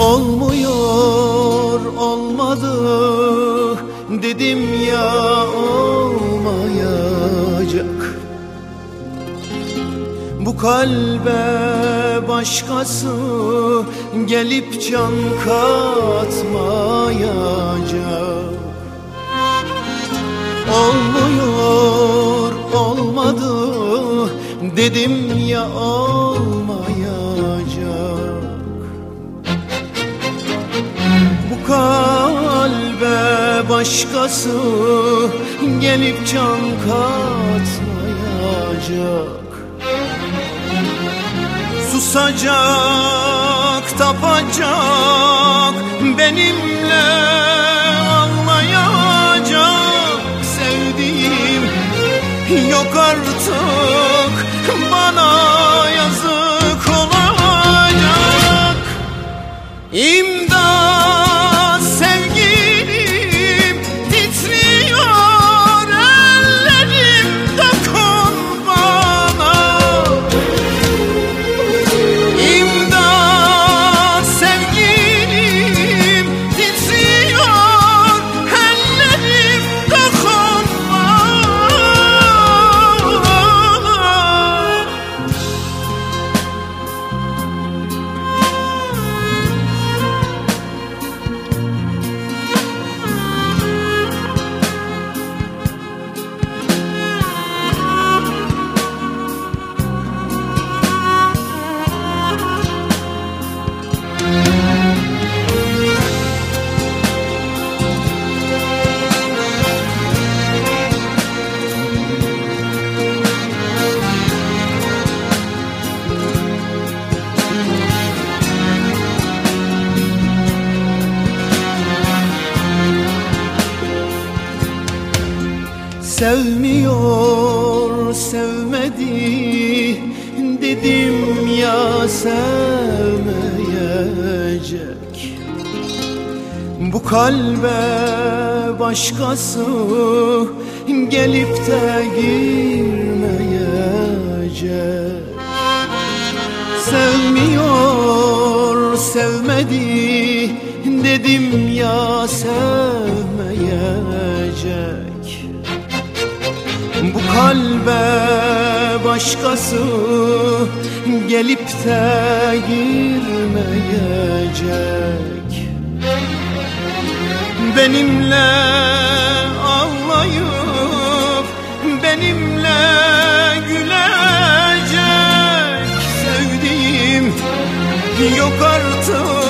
Olmuyor olmadı. Dedim ya olmayacak. Bu kalbe başkası gelip can katmayacak. Olmuyor olmadı. Dedim ya olmayacak kalbe başkası gelip can katmayacak. Susacak, tapacak, benimle Sevmiyor sevmedi. Dedim ya sevmeyecek. Bu kalbe başkası gelip de girmeyecek. Sevmiyor sevmedi. Dedim ya sevmeyecek kalbe başkası gelip de girmeyecek. Benimle ağlayıp benimle gülecek. Sevdiğim yok artık